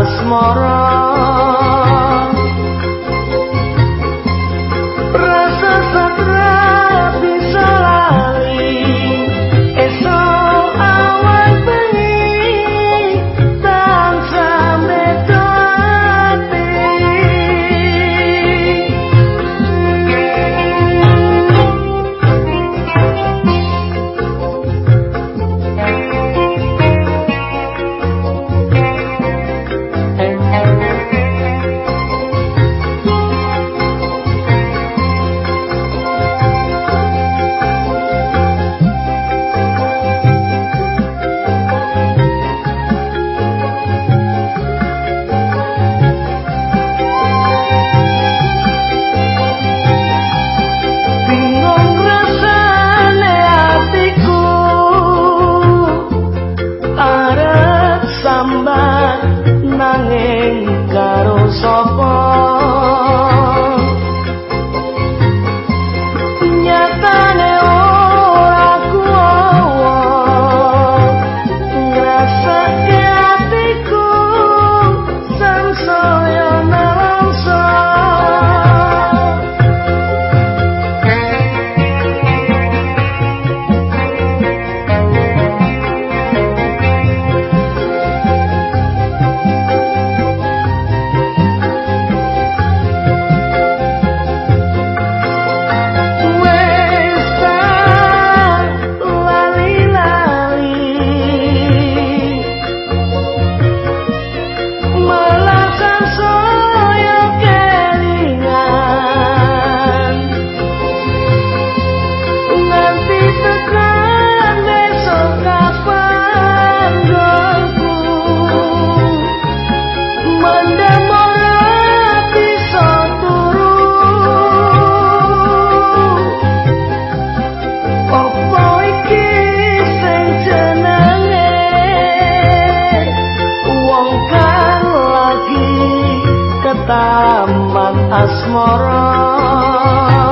asmara. asmara.